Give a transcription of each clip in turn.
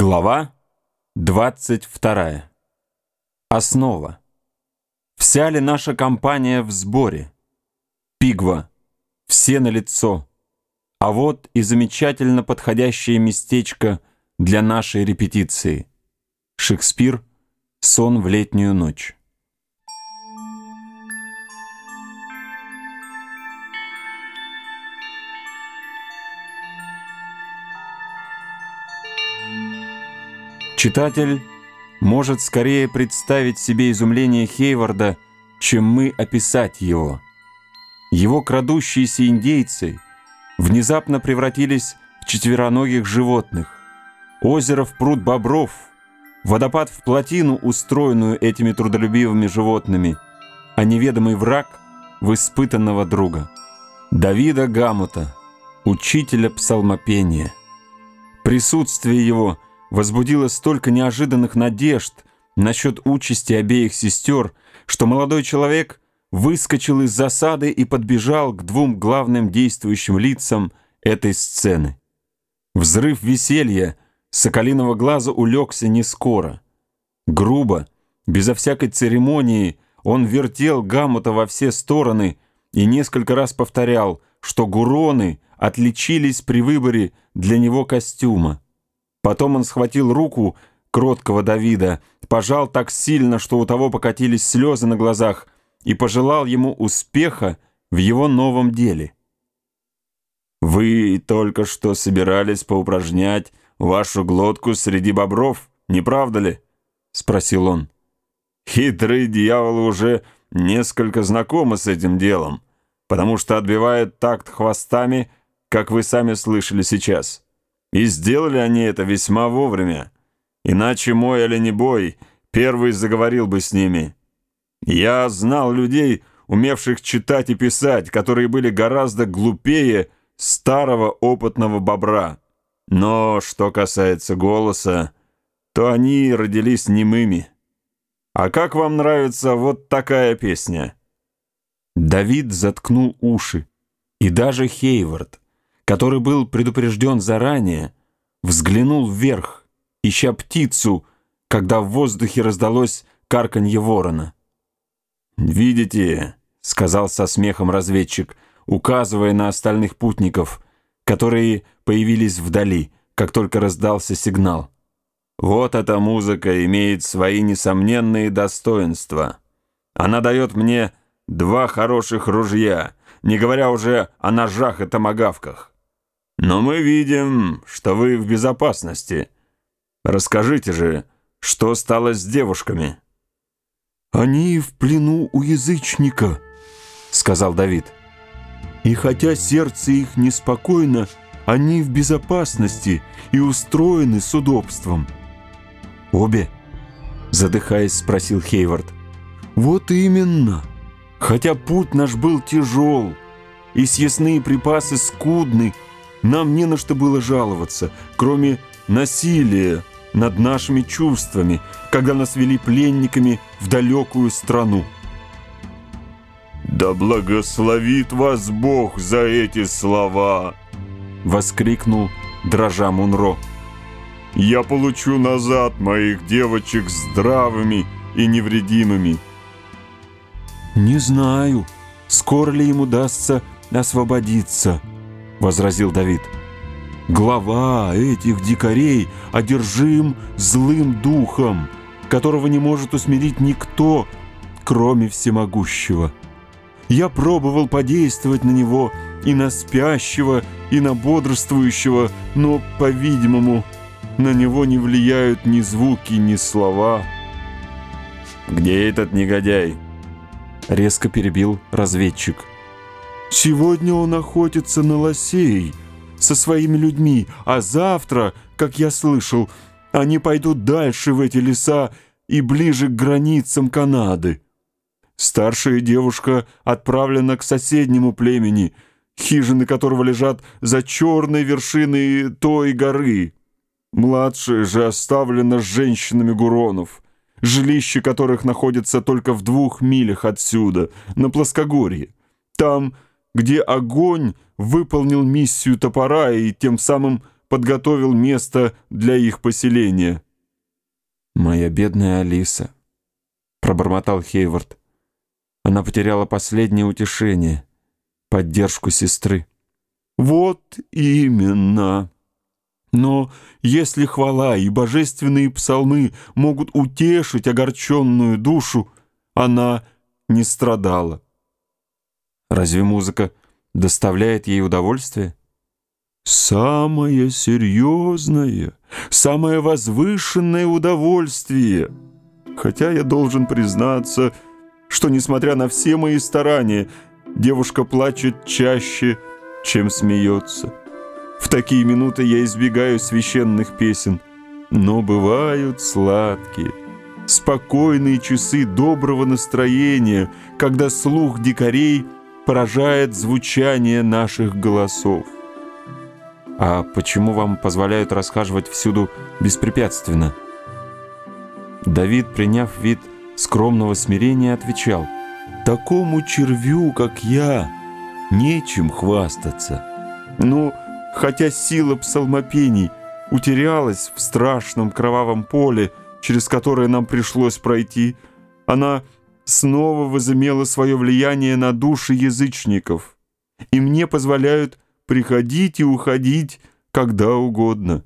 Глава 22. Основа. Вся ли наша компания в сборе? Пигва. Все на лицо. А вот и замечательно подходящее местечко для нашей репетиции. Шекспир. Сон в летнюю ночь. Читатель может скорее представить себе изумление Хейварда, чем мы описать его. Его крадущиеся индейцы внезапно превратились в четвероногих животных, озеро в пруд бобров, водопад в плотину, устроенную этими трудолюбивыми животными, а неведомый враг в испытанного друга. Давида Гамута, учителя псалмопения. Присутствие его – возбудило столько неожиданных надежд насчет участи обеих сестер, что молодой человек выскочил из засады и подбежал к двум главным действующим лицам этой сцены. Взрыв веселья Соколиного глаза улегся не скоро. Грубо, безо всякой церемонии, он вертел Гамута во все стороны и несколько раз повторял, что гуроны отличились при выборе для него костюма. Потом он схватил руку кроткого Давида, пожал так сильно, что у того покатились слезы на глазах, и пожелал ему успеха в его новом деле. «Вы только что собирались поупражнять вашу глотку среди бобров, не правда ли?» — спросил он. «Хитрые дьяволы уже несколько знакомы с этим делом, потому что отбивают такт хвостами, как вы сами слышали сейчас». И сделали они это весьма вовремя. Иначе мой оленебой первый заговорил бы с ними. Я знал людей, умевших читать и писать, которые были гораздо глупее старого опытного бобра. Но что касается голоса, то они родились немыми. А как вам нравится вот такая песня? Давид заткнул уши, и даже Хейвард, который был предупрежден заранее, взглянул вверх, ища птицу, когда в воздухе раздалось карканье ворона. «Видите», — сказал со смехом разведчик, указывая на остальных путников, которые появились вдали, как только раздался сигнал. «Вот эта музыка имеет свои несомненные достоинства. Она дает мне два хороших ружья, не говоря уже о ножах и томагавках. Но мы видим, что вы в безопасности. Расскажите же, что стало с девушками?» «Они в плену у язычника», — сказал Давид. «И хотя сердце их неспокойно, они в безопасности и устроены с удобством». «Обе?» — задыхаясь, спросил Хейвард. «Вот именно. Хотя путь наш был тяжел, и съестные припасы скудны, — нам не на что было жаловаться, кроме насилия над нашими чувствами, когда нас вели пленниками в далекую страну. «Да благословит вас Бог за эти слова!» — воскликнул дрожа Мунро. «Я получу назад моих девочек здравыми и невредимыми». «Не знаю, скоро ли ему удастся освободиться», — возразил Давид. «Глава этих дикарей одержим злым духом, которого не может усмирить никто, кроме всемогущего. Я пробовал подействовать на него и на спящего, и на бодрствующего, но, по-видимому, на него не влияют ни звуки, ни слова». «Где этот негодяй?» — резко перебил разведчик. Сегодня он охотится на лосей со своими людьми, а завтра, как я слышал, они пойдут дальше в эти леса и ближе к границам Канады. Старшая девушка отправлена к соседнему племени, хижины которого лежат за черной вершиной той горы. Младшая же оставлена с женщинами Гуронов, жилище которых находится только в двух милях отсюда, на плоскогорье. Там где огонь выполнил миссию топора и тем самым подготовил место для их поселения». «Моя бедная Алиса», — пробормотал Хейвард. Она потеряла последнее утешение, поддержку сестры. «Вот именно. Но если хвала и божественные псалмы могут утешить огорченную душу, она не страдала». «Разве музыка доставляет ей удовольствие?» «Самое серьезное, самое возвышенное удовольствие. Хотя я должен признаться, что, несмотря на все мои старания, девушка плачет чаще, чем смеется. В такие минуты я избегаю священных песен, но бывают сладкие, спокойные часы доброго настроения, когда слух дикарей поражает звучание наших голосов. А почему вам позволяют расхаживать всюду беспрепятственно? Давид, приняв вид скромного смирения, отвечал, «Такому червю, как я, нечем хвастаться. Ну, хотя сила псалмопений утерялась в страшном кровавом поле, через которое нам пришлось пройти, она снова возымела свое влияние на души язычников, и мне позволяют приходить и уходить когда угодно».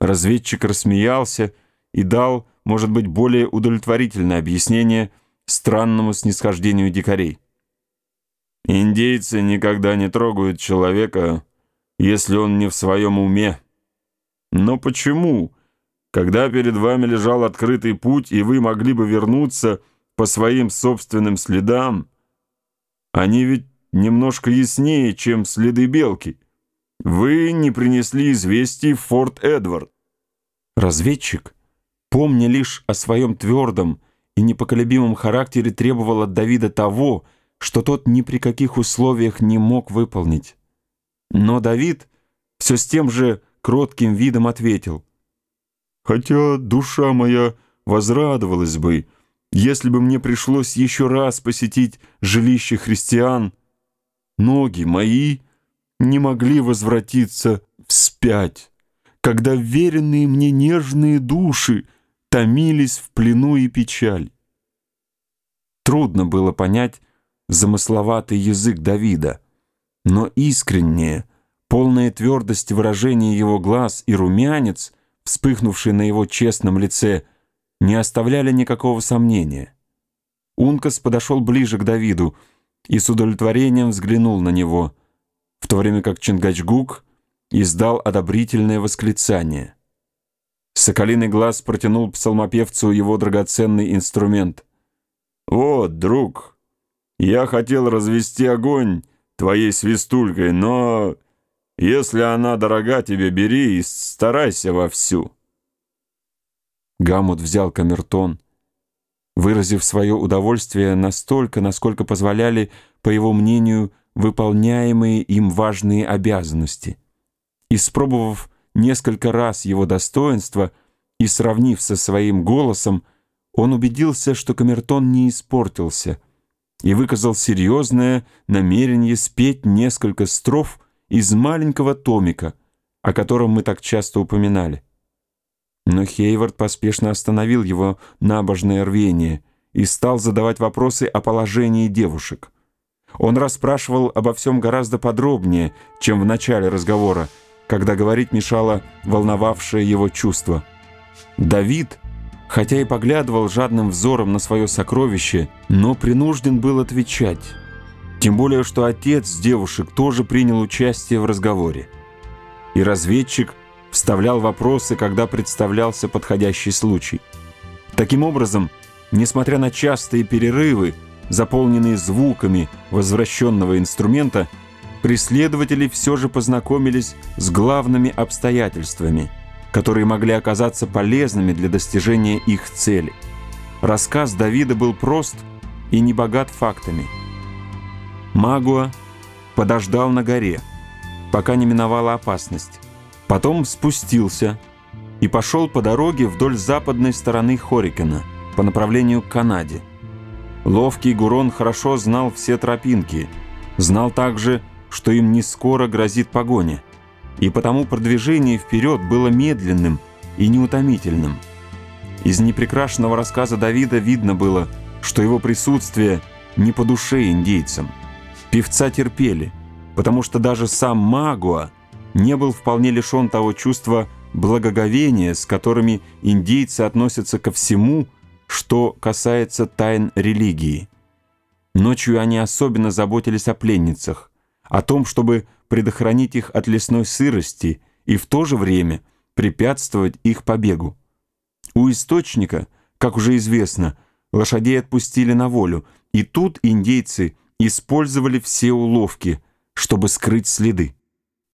Разведчик рассмеялся и дал, может быть, более удовлетворительное объяснение странному снисхождению дикарей. Индейцы никогда не трогают человека, если он не в своем уме. Но почему, когда перед вами лежал открытый путь, и вы могли бы вернуться по своим собственным следам, они ведь немножко яснее, чем следы белки. Вы не принесли известий в Форт Эдвард. Разведчик, помня лишь о своем твердом и непоколебимом характере, требовал от Давида того, что тот ни при каких условиях не мог выполнить. Но Давид все с тем же кротким видом ответил. «Хотя душа моя возрадовалась бы, если бы мне пришлось еще раз посетить жилище христиан, ноги мои не могли возвратиться вспять, когда веренные мне нежные души томились в плену и печаль. Трудно было понять, замысловатый язык Давида, но искреннее, полная твердость выражения его глаз и румянец, вспыхнувший на его честном лице, не оставляли никакого сомнения. Ункас подошел ближе к Давиду и с удовлетворением взглянул на него, в то время как Чингачгук издал одобрительное восклицание. Соколиный глаз протянул псалмопевцу его драгоценный инструмент. «Вот, друг!» Я хотел развести огонь твоей свистулькой, но если она дорога тебе, бери и старайся вовсю». Гамут взял камертон, выразив свое удовольствие настолько, насколько позволяли, по его мнению, выполняемые им важные обязанности. Испробовав несколько раз его достоинство и сравнив со своим голосом, он убедился, что камертон не испортился — и выказал серьезное намерение спеть несколько строф из маленького томика, о котором мы так часто упоминали. Но Хейвард поспешно остановил его набожное рвение и стал задавать вопросы о положении девушек. Он расспрашивал обо всем гораздо подробнее, чем в начале разговора, когда говорить мешало волновавшее его чувство. Давид — хотя и поглядывал жадным взором на свое сокровище, но принужден был отвечать. Тем более, что отец девушек тоже принял участие в разговоре. И разведчик вставлял вопросы, когда представлялся подходящий случай. Таким образом, несмотря на частые перерывы, заполненные звуками возвращенного инструмента, преследователи все же познакомились с главными обстоятельствами – которые могли оказаться полезными для достижения их цели. Рассказ Давида был прост и не богат фактами. Магуа подождал на горе, пока не миновала опасность. Потом спустился и пошел по дороге вдоль западной стороны Хорикена по направлению к Канаде. Ловкий Гурон хорошо знал все тропинки, знал также, что им не скоро грозит погоня. и потому продвижение вперед было медленным и неутомительным. Из непрекрашенного рассказа Давида видно было, что его присутствие не по душе индейцам. Певца терпели, потому что даже сам Магуа не был вполне лишен того чувства благоговения, с которыми индейцы относятся ко всему, что касается тайн религии. Ночью они особенно заботились о пленницах, о том, чтобы предохранить их от лесной сырости и в то же время препятствовать их побегу. У источника, как уже известно, лошадей отпустили на волю, и тут индейцы использовали все уловки, чтобы скрыть следы.